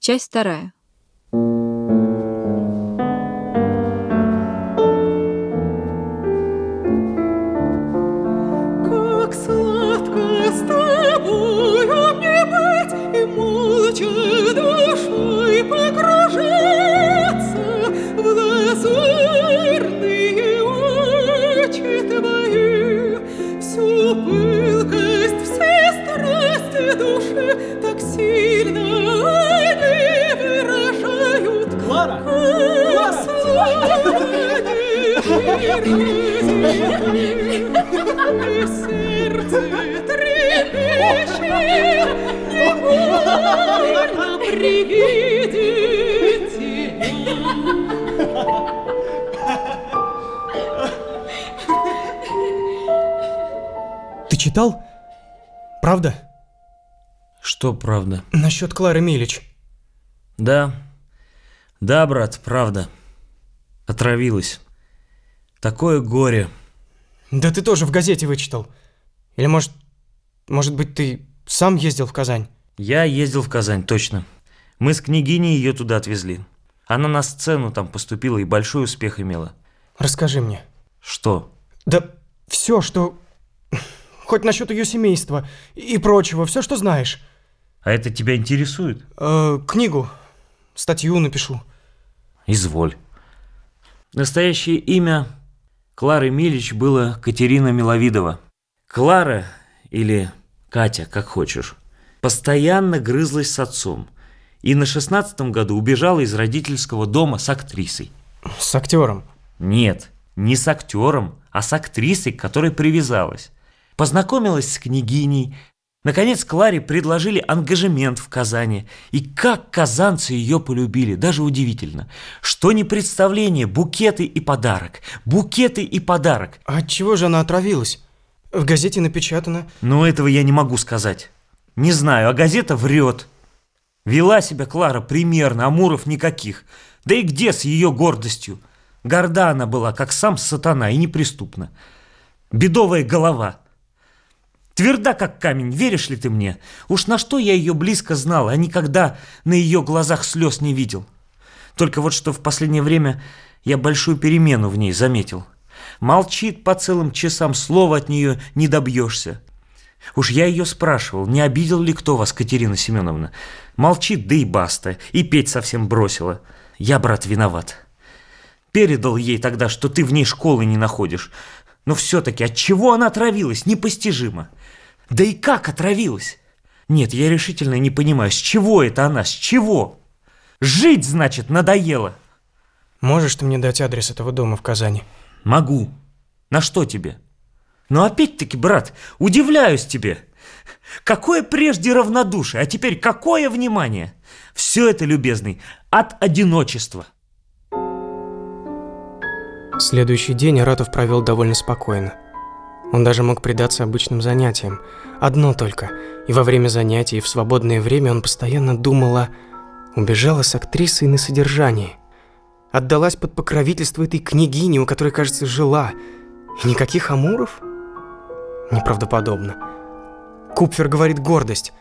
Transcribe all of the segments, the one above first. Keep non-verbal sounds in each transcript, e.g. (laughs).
Часть вторая. Ты читал? Правда? Что правда? Насчет Клары Милич. Да. Да, брат, правда. Отравилась. Такое горе. Да ты тоже в газете вычитал. Или может... Может быть, ты сам ездил в Казань? Я ездил в Казань, точно. Мы с княгиней ее туда отвезли. Она на сцену там поступила и большой успех имела. Расскажи мне. Что? Да все, что... (laughs) Хоть насчет ее семейства и прочего, все, что знаешь. А это тебя интересует? Э, книгу, статью напишу. Изволь. Настоящее имя Клары Милич было Катерина Миловидова. Клара, или Катя, как хочешь, постоянно грызлась с отцом. И на шестнадцатом году убежала из родительского дома с актрисой. С актером. Нет, не с актером, а с актрисой, к которой привязалась. Познакомилась с княгиней. Наконец Кларе предложили ангажемент в Казани. И как казанцы ее полюбили, даже удивительно. Что не представление, букеты и подарок. Букеты и подарок. А от чего же она отравилась? В газете напечатано. Но этого я не могу сказать. Не знаю, а газета врет. Вела себя Клара примерно, Амуров никаких. Да и где с ее гордостью? Горда она была, как сам сатана, и неприступна. Бедовая голова. Тверда, как камень, веришь ли ты мне? Уж на что я ее близко знал, а никогда на ее глазах слез не видел. Только вот что в последнее время я большую перемену в ней заметил. Молчит по целым часам, слова от нее не добьешься. Уж я ее спрашивал, не обидел ли кто вас, Катерина Семеновна. Молчит, да и баста, и петь совсем бросила. Я, брат, виноват. Передал ей тогда, что ты в ней школы не находишь. Но все-таки от чего она отравилась, непостижимо. Да и как отравилась? Нет, я решительно не понимаю, с чего это она, с чего? Жить, значит, надоело. Можешь ты мне дать адрес этого дома в Казани? Могу. На что тебе? Но опять-таки, брат, удивляюсь тебе. Какое прежде равнодушие, а теперь какое внимание? Все это, любезный, от одиночества. Следующий день Аратов провел довольно спокойно. Он даже мог предаться обычным занятиям. Одно только. И во время занятий, и в свободное время он постоянно думал о... Убежала с актрисой на содержании. Отдалась под покровительство этой княгини, у которой, кажется, жила. И никаких амуров? Неправдоподобно. Купфер говорит гордость.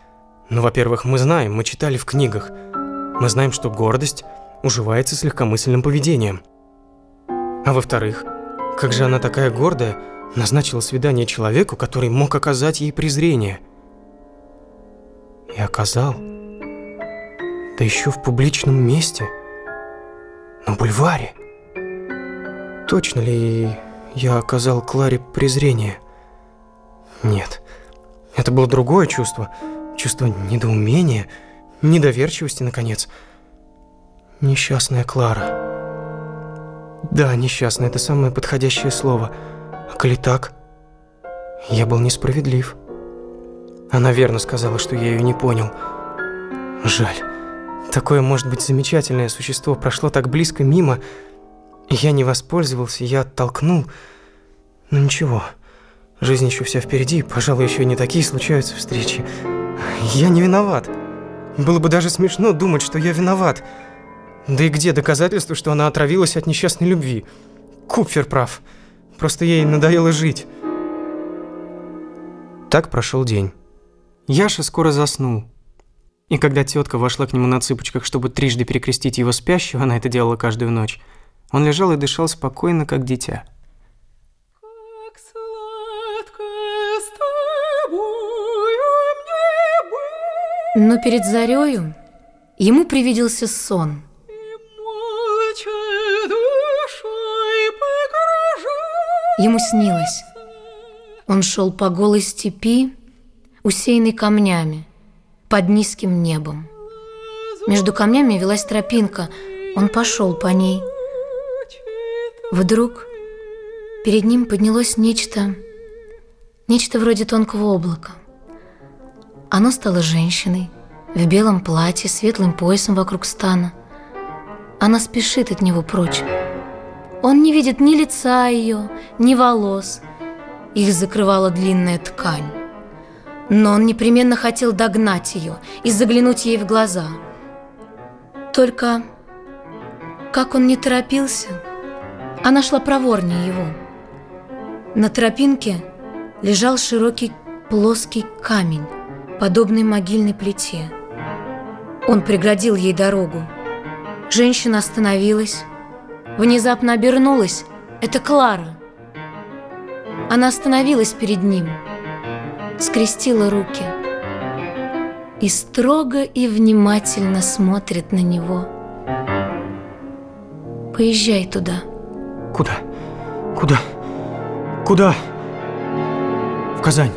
Ну, во-первых, мы знаем, мы читали в книгах. Мы знаем, что гордость уживается с легкомысленным поведением. А во-вторых, как же она такая гордая назначила свидание человеку, который мог оказать ей презрение? И оказал. Да еще в публичном месте. На бульваре. Точно ли я оказал Кларе презрение? Нет. Это было другое чувство. Чувство недоумения, недоверчивости, наконец. Несчастная Клара. Да, несчастная, это самое подходящее слово. А коли так, я был несправедлив. Она верно сказала, что я ее не понял. Жаль. Такое, может быть, замечательное существо прошло так близко мимо, я не воспользовался, я оттолкнул. Но ничего, жизнь еще вся впереди, пожалуй, еще не такие случаются встречи. Я не виноват. Было бы даже смешно думать, что я виноват. Да и где доказательства, что она отравилась от несчастной любви? Купфер прав. Просто ей надоело жить. Так прошел день. Яша скоро заснул. И когда тетка вошла к нему на цыпочках, чтобы трижды перекрестить его спящего, она это делала каждую ночь, он лежал и дышал спокойно, как дитя. Но перед зарею ему привиделся сон. Ему снилось. Он шел по голой степи, усеянной камнями, под низким небом. Между камнями велась тропинка. Он пошел по ней. Вдруг перед ним поднялось нечто, нечто вроде тонкого облака. Оно стало женщиной, в белом платье, светлым поясом вокруг стана. Она спешит от него прочь. Он не видит ни лица ее, ни волос. Их закрывала длинная ткань. Но он непременно хотел догнать ее и заглянуть ей в глаза. Только, как он не торопился, она шла проворнее его. На тропинке лежал широкий плоский камень, подобный могильной плите. Он преградил ей дорогу. Женщина остановилась, внезапно обернулась. Это Клара. Она остановилась перед ним, скрестила руки и строго и внимательно смотрит на него. Поезжай туда. Куда? Куда? Куда? В Казань.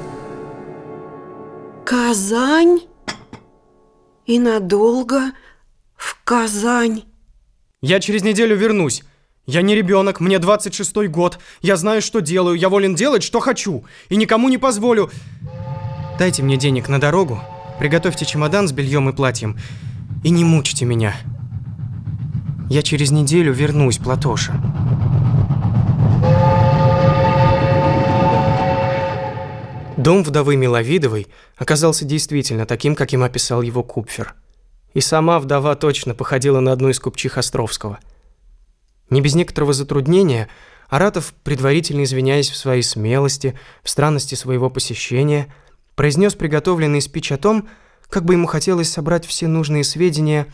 Казань? И надолго в Казань? Я через неделю вернусь. Я не ребенок, мне 26 год. Я знаю, что делаю, я волен делать, что хочу. И никому не позволю. Дайте мне денег на дорогу, приготовьте чемодан с бельем и платьем. И не мучьте меня. Я через неделю вернусь, Платоша. Дом вдовы Миловидовой оказался действительно таким, каким описал его Купфер. И сама вдова точно походила на одну из купчих Островского. Не без некоторого затруднения Аратов, предварительно извиняясь в своей смелости, в странности своего посещения, произнес приготовленный спич о том, как бы ему хотелось собрать все нужные сведения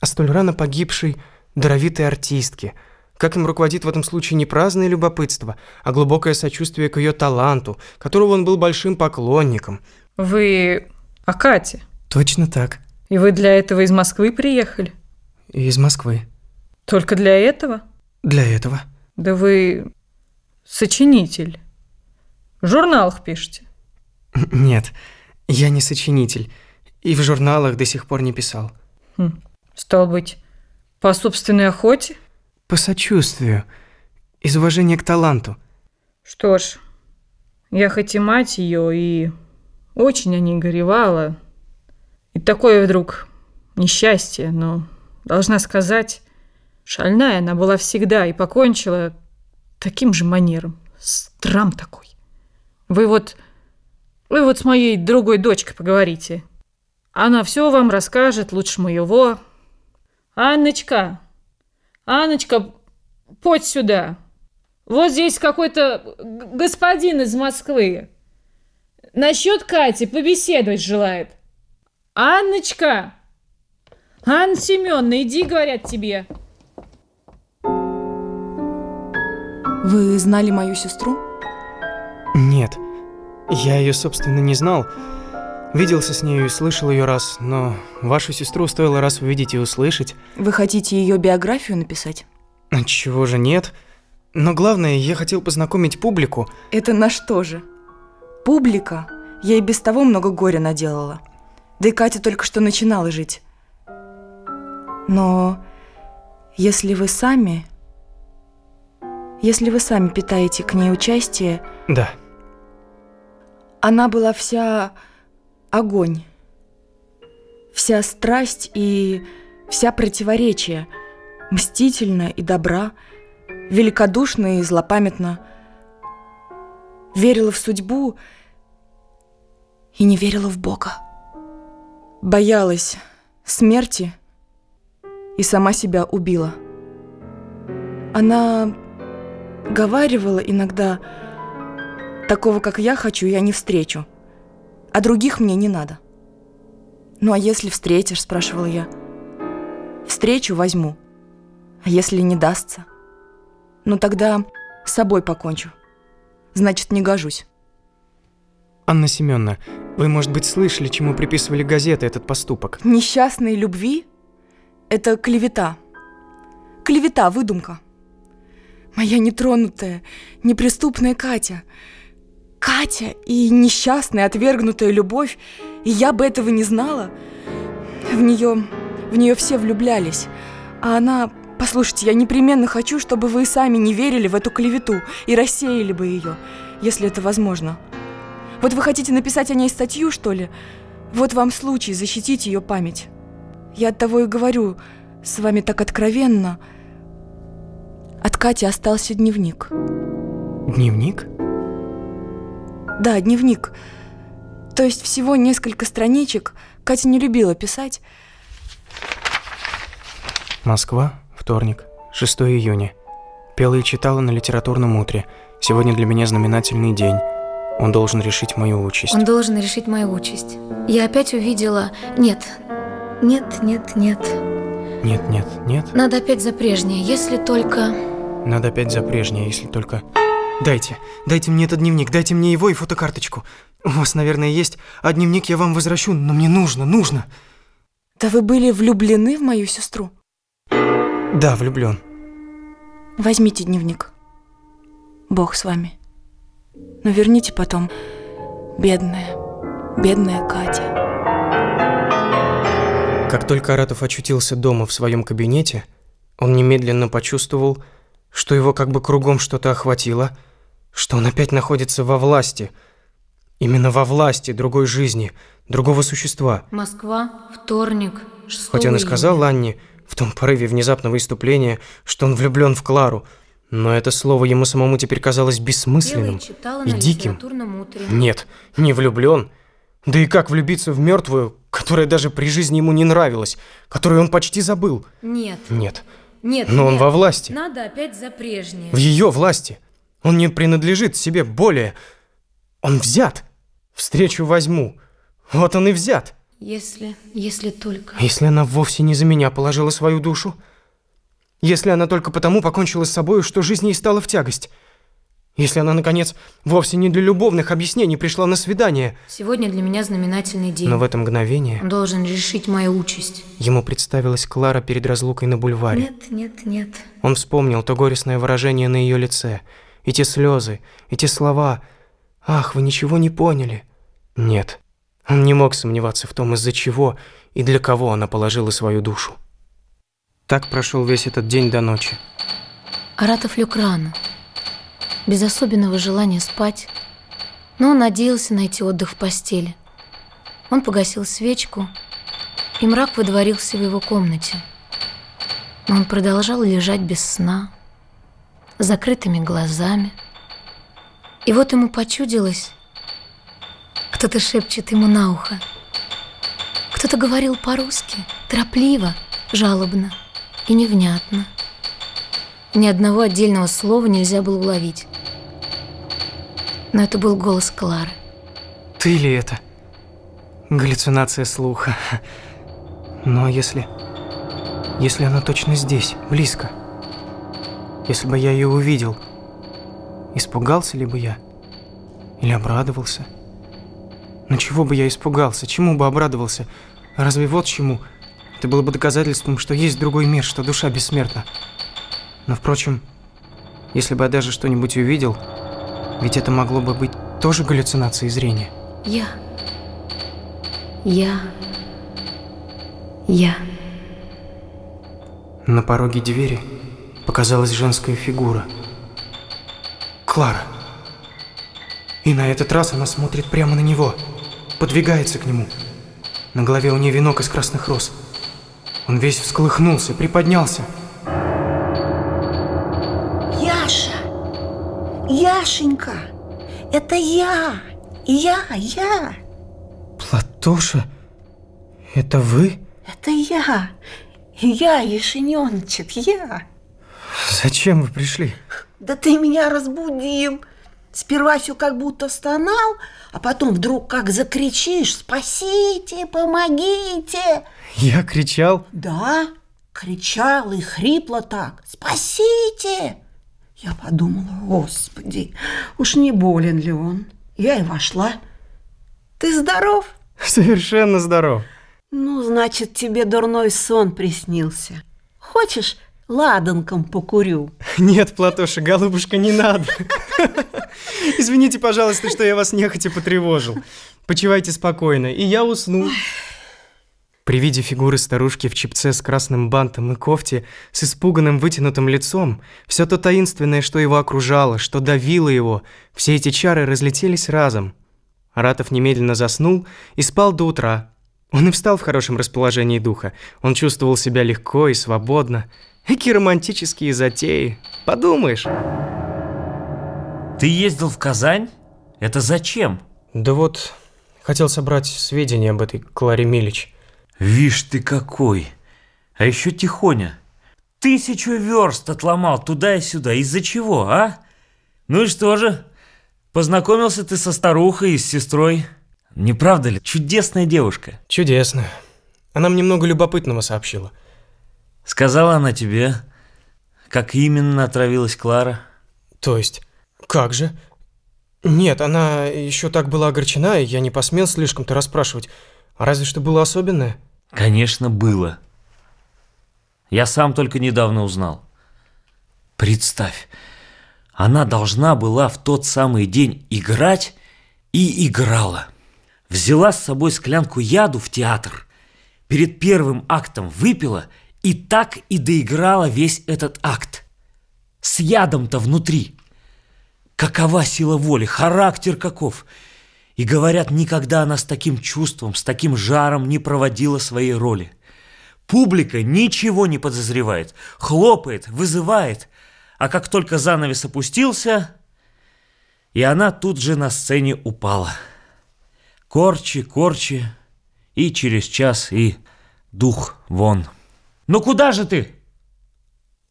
о столь рано погибшей даровитой артистке, как им руководит в этом случае не праздное любопытство, а глубокое сочувствие к ее таланту, которого он был большим поклонником. Вы о Кате. Точно так. И вы для этого из Москвы приехали? Из Москвы. Только для этого? Для этого. Да вы сочинитель. В журналах пишете. Нет, я не сочинитель. И в журналах до сих пор не писал. Хм. Стал быть, по собственной охоте? По сочувствию. Из уважения к таланту. Что ж, я хоть и мать ее, и очень о ней горевала. И такое вдруг несчастье, но, должна сказать, шальная она была всегда и покончила таким же манером. Страм такой. Вы вот, вы вот с моей другой дочкой поговорите. Она все вам расскажет лучше моего. Анночка, Анночка, подь сюда. Вот здесь какой-то господин из Москвы. Насчет Кати побеседовать желает. Анночка! Анна Семеновна, иди, говорят тебе. Вы знали мою сестру? Нет, я ее, собственно, не знал. Виделся с нею и слышал ее раз, но вашу сестру стоило раз увидеть и услышать. Вы хотите ее биографию написать? Чего же нет? Но главное, я хотел познакомить публику. Это на что же? Публика. Я и без того много горя наделала. Да и Катя только что начинала жить. Но если вы сами... Если вы сами питаете к ней участие, Да, она была вся огонь, вся страсть и вся противоречие, мстительна и добра, великодушна и злопамятна, верила в судьбу и не верила в Бога, боялась смерти и сама себя убила. Она говаривала иногда Такого, как я хочу, я не встречу. А других мне не надо. Ну а если встретишь, спрашивала я. Встречу возьму. А если не дастся? Ну тогда с собой покончу. Значит, не гожусь. Анна Семеновна, вы, может быть, слышали, чему приписывали газеты этот поступок? Несчастной любви – это клевета. Клевета, выдумка. Моя нетронутая, неприступная Катя. Катя и несчастная, отвергнутая любовь, и я бы этого не знала. В нее, в нее все влюблялись, а она Послушайте, я непременно хочу, чтобы вы сами не верили в эту клевету и рассеяли бы ее, если это возможно. Вот вы хотите написать о ней статью, что ли? Вот вам случай защитить ее память. Я от того и говорю с вами так откровенно. От Кати остался дневник. Дневник? Да, дневник. То есть всего несколько страничек. Катя не любила писать. Москва, вторник, 6 июня. Пела и читала на литературном утре. Сегодня для меня знаменательный день. Он должен решить мою участь. Он должен решить мою участь. Я опять увидела... Нет, нет, нет, нет. Нет, нет, нет. Надо опять за прежнее, если только... Надо опять за прежнее, если только... Дайте, дайте мне этот дневник, дайте мне его и фотокарточку. У вас, наверное, есть, а дневник я вам возвращу, но мне нужно, нужно. Да вы были влюблены в мою сестру? Да, влюблен. Возьмите дневник. Бог с вами. Но верните потом. Бедная, бедная Катя. Как только Аратов очутился дома в своем кабинете, он немедленно почувствовал, что его как бы кругом что-то охватило, что он опять находится во власти, именно во власти другой жизни, другого существа. Москва, вторник, 6 Хоть он и сказал Анне в том порыве внезапного иступления, что он влюблен в Клару, но это слово ему самому теперь казалось бессмысленным и диким. Нет, не влюблен. Да и как влюбиться в мертвую, которая даже при жизни ему не нравилась, которую он почти забыл? Нет, Нет, нет, но он нет. во власти, Надо опять за прежнее. в ее власти. Он не принадлежит себе более. Он взят. Встречу возьму. Вот он и взят. Если, если только... Если она вовсе не за меня положила свою душу? Если она только потому покончила с собой, что жизнь ей стала в тягость? Если она, наконец, вовсе не для любовных объяснений пришла на свидание, Сегодня для меня знаменательный день. но в это мгновение Он должен решить мою участь. ему представилась Клара перед разлукой на бульваре. Нет, нет, нет. Он вспомнил то горестное выражение на ее лице, и те слезы, и те слова. «Ах, вы ничего не поняли». Нет, он не мог сомневаться в том, из-за чего и для кого она положила свою душу. Так прошел весь этот день до ночи. Аратов лег рано, без особенного желания спать, но он надеялся найти отдых в постели. Он погасил свечку, и мрак выдворился в его комнате. Но он продолжал лежать без сна, с закрытыми глазами. И вот ему почудилось, кто-то шепчет ему на ухо. Кто-то говорил по-русски, торопливо, жалобно и невнятно. Ни одного отдельного слова нельзя было уловить. Но это был голос Клары. Ты ли это? Галлюцинация слуха. Но если... Если она точно здесь, близко. Если бы я ее увидел, испугался ли бы я? Или обрадовался? Но чего бы я испугался? Чему бы обрадовался? Разве вот чему? Это было бы доказательством, что есть другой мир, что душа бессмертна. Но, впрочем, если бы я даже что-нибудь увидел, ведь это могло бы быть тоже галлюцинацией зрения. Я. Я. Я. На пороге двери показалась женская фигура. Клара. И на этот раз она смотрит прямо на него, подвигается к нему. На голове у нее венок из красных роз. Он весь всколыхнулся, приподнялся. Яша! Яшенька! Это я! Я, я! Платоша, это вы? Это я! Я, Ешененчик, я! Зачем вы пришли? Да ты меня разбудил! Сперва все как будто стонал, а потом вдруг как закричишь «Спасите, помогите!» Я кричал. Да, кричал и хрипло так «Спасите!» Я подумала, господи, уж не болен ли он? Я и вошла. Ты здоров? Совершенно здоров. Ну, значит, тебе дурной сон приснился. Хочешь, ладанком покурю? Нет, Платоша, голубушка, не надо. (laughs) Извините, пожалуйста, что я вас нехотя потревожил. Почивайте спокойно, и я усну. При виде фигуры старушки в чипце с красным бантом и кофте, с испуганным вытянутым лицом, все то таинственное, что его окружало, что давило его, все эти чары разлетелись разом. Аратов немедленно заснул и спал до утра. Он и встал в хорошем расположении духа. Он чувствовал себя легко и свободно. Какие романтические затеи. Подумаешь. Ты ездил в Казань? Это зачем? Да вот, хотел собрать сведения об этой Кларе Милич. Вишь ты какой! А еще тихоня. Тысячу верст отломал туда и сюда. Из-за чего, а? Ну и что же? Познакомился ты со старухой и с сестрой. Не правда ли? Чудесная девушка. Чудесно. Она мне много любопытного сообщила. Сказала она тебе, как именно отравилась Клара? То есть, как же? Нет, она еще так была огорчена, и я не посмел слишком-то расспрашивать. Разве что было особенное? Конечно, было. Я сам только недавно узнал. Представь, она должна была в тот самый день играть и играла. Взяла с собой склянку яду в театр, перед первым актом выпила и так и доиграла весь этот акт. С ядом-то внутри. Какова сила воли, характер каков. И говорят, никогда она с таким чувством, с таким жаром не проводила своей роли. Публика ничего не подозревает, хлопает, вызывает, а как только занавес опустился, и она тут же на сцене упала. Корчи, корчи, и через час и дух вон. Ну куда же ты?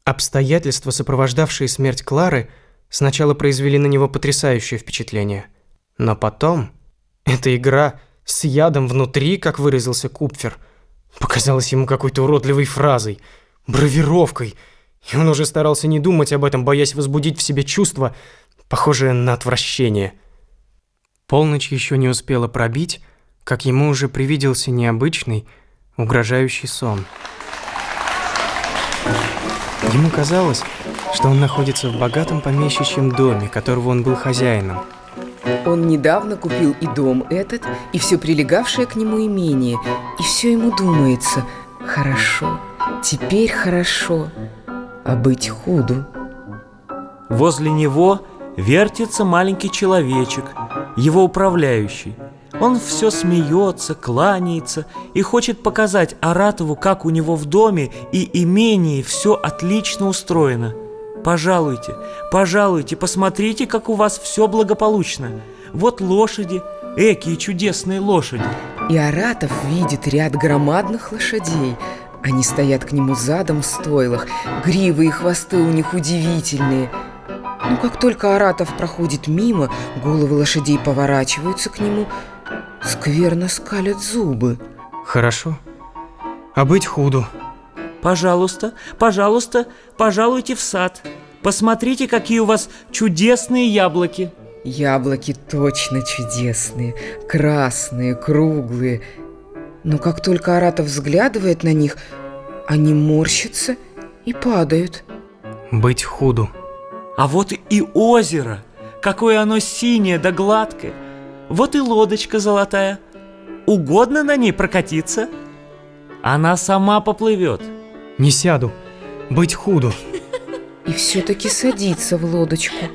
Обстоятельства, сопровождавшие смерть Клары, сначала произвели на него потрясающее впечатление. Но потом эта игра с ядом внутри, как выразился Купфер, показалась ему какой-то уродливой фразой, бравировкой, и он уже старался не думать об этом, боясь возбудить в себе чувство, похожее на отвращение. Полночь еще не успела пробить, как ему уже привиделся необычный, угрожающий сон. Ему казалось, что он находится в богатом помещичьем доме, которого он был хозяином. Он недавно купил и дом этот, и все прилегавшее к нему имение, и все ему думается «хорошо, теперь хорошо, а быть худу». Возле него вертится маленький человечек, его управляющий. Он все смеется, кланяется и хочет показать Аратову, как у него в доме и имении все отлично устроено. Пожалуйте, пожалуйте, посмотрите, как у вас все благополучно. Вот лошади, экие чудесные лошади. И Аратов видит ряд громадных лошадей. Они стоят к нему задом в стойлах, гривы и хвосты у них удивительные. Но как только Аратов проходит мимо, головы лошадей поворачиваются к нему, скверно скалят зубы. Хорошо. А быть худу. Пожалуйста, пожалуйста, пожалуйте в сад. Посмотрите, какие у вас чудесные яблоки. Яблоки точно чудесные, красные, круглые. Но как только Аратов взглядывает на них, они морщатся и падают. Быть худу. А вот и озеро. Какое оно синее да гладкое. Вот и лодочка золотая. Угодно на ней прокатиться? Она сама поплывет. Не сяду. Быть худу. И все-таки садится в лодочку.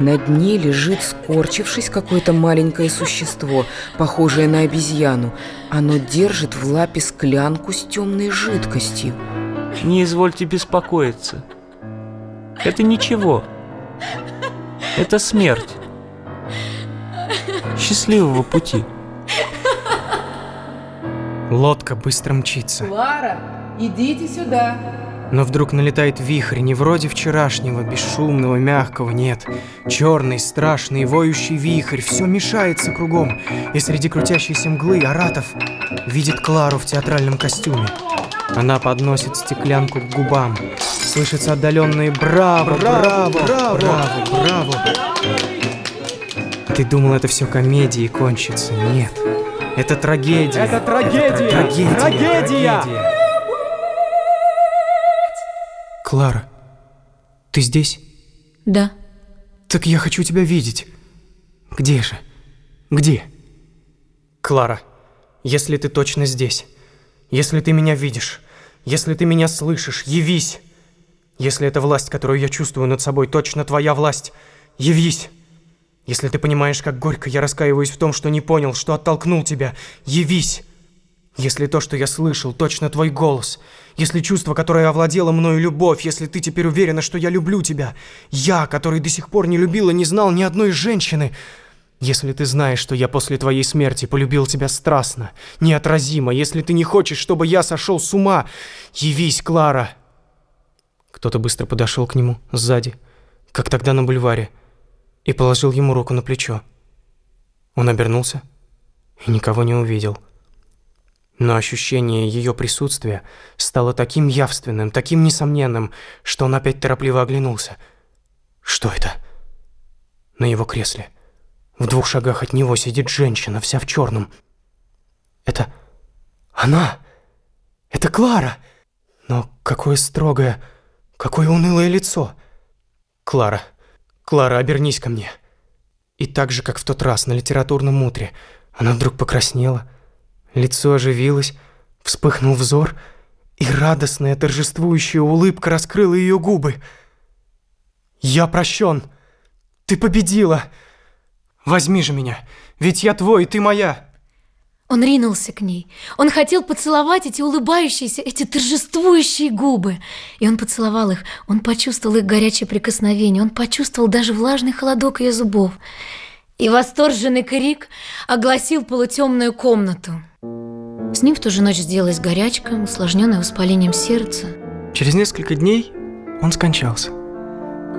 На дне лежит, скорчившись, какое-то маленькое существо, похожее на обезьяну. Оно держит в лапе склянку с темной жидкостью. Не извольте беспокоиться. Это ничего. Это смерть. Счастливого пути. Лодка быстро мчится. Клара, идите сюда. Но вдруг налетает вихрь, не вроде вчерашнего, бесшумного, мягкого, нет. Черный, страшный, воющий вихрь, все мешается кругом. И среди крутящейся мглы Аратов видит Клару в театральном костюме. Она подносит стеклянку к губам. Слышится отдаленные «Браво! Браво! Браво! Браво! Браво!» Ты думал, это все комедии кончится? Нет. Это трагедия. Это трагедия! Это трагедия! Трагедия! Клара, ты здесь? Да. Так я хочу тебя видеть. Где же? Где? Клара, если ты точно здесь, если ты меня видишь, если ты меня слышишь, явись. Если эта власть, которую я чувствую над собой, точно твоя власть, явись. Если ты понимаешь, как горько я раскаиваюсь в том, что не понял, что оттолкнул тебя, явись. Если то, что я слышал, точно твой голос, если чувство, которое овладело мною любовь, если ты теперь уверена, что я люблю тебя, я, который до сих пор не любил и не знал ни одной женщины, если ты знаешь, что я после твоей смерти полюбил тебя страстно, неотразимо, если ты не хочешь, чтобы я сошел с ума, явись, Клара!» Кто-то быстро подошел к нему сзади, как тогда на бульваре, и положил ему руку на плечо. Он обернулся и никого не увидел. Но ощущение ее присутствия стало таким явственным, таким несомненным, что он опять торопливо оглянулся. Что это? На его кресле. В двух шагах от него сидит женщина, вся в черном. Это она. Это Клара. Но какое строгое, какое унылое лицо. Клара, Клара, обернись ко мне. И так же, как в тот раз на литературном утре, она вдруг покраснела, лицо оживилось, вспыхнул взор, и радостная торжествующая улыбка раскрыла ее губы. «Я прощен! Ты победила! Возьми же меня, ведь я твой, ты моя!» Он ринулся к ней. Он хотел поцеловать эти улыбающиеся, эти торжествующие губы. И он поцеловал их. Он почувствовал их горячее прикосновение. Он почувствовал даже влажный холодок ее зубов. И восторженный крик огласил полутемную комнату. С ним в ту же ночь сделалась горячка, усложненная воспалением сердца. Через несколько дней он скончался.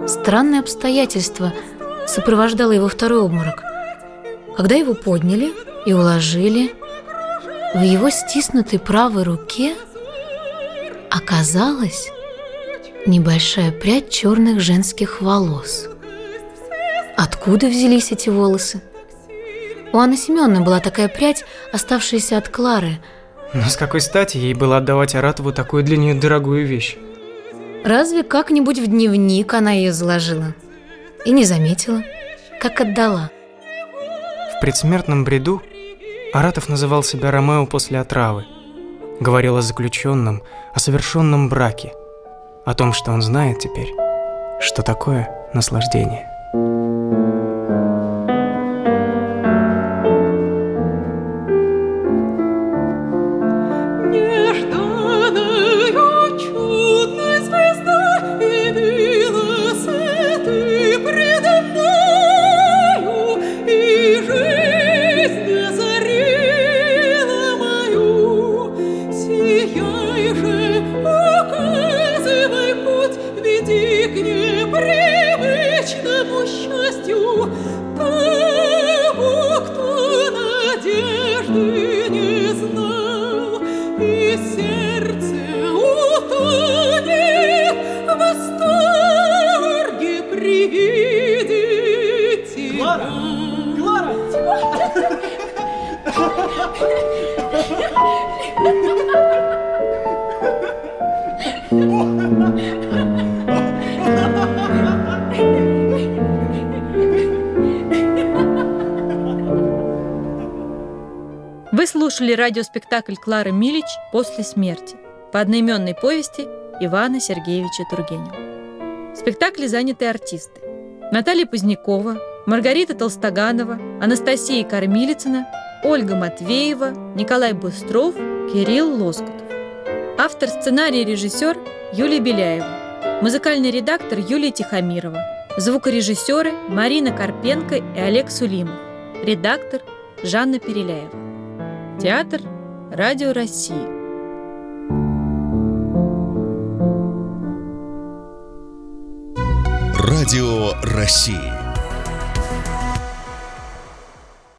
Странное обстоятельство сопровождало его второй обморок. Когда его подняли и уложили, в его стиснутой правой руке оказалась небольшая прядь черных женских волос. Откуда взялись эти волосы? У Анны Семеновны была такая прядь, оставшаяся от Клары. Но с какой стати ей было отдавать Аратову такую для нее дорогую вещь? Разве как-нибудь в дневник она ее заложила? И не заметила, как отдала. В предсмертном бреду Аратов называл себя Ромео после отравы. Говорил о заключенном, о совершенном браке, о том, что он знает теперь, что такое наслаждение. Вы слушали радиоспектакль Клары Милич «После смерти» по одноименной повести Ивана Сергеевича Тургенева. В спектакле заняты артисты. Наталья Позднякова, Маргарита Толстоганова, Анастасия Кормилицына, Ольга Матвеева, Николай Быстров, Кирилл Лоскутов. Автор сценария и режиссер Юлия Беляева. Музыкальный редактор Юлия Тихомирова. Звукорежиссеры Марина Карпенко и Олег Сулимов. Редактор Жанна Переляева. Театр Радио России. Радио России.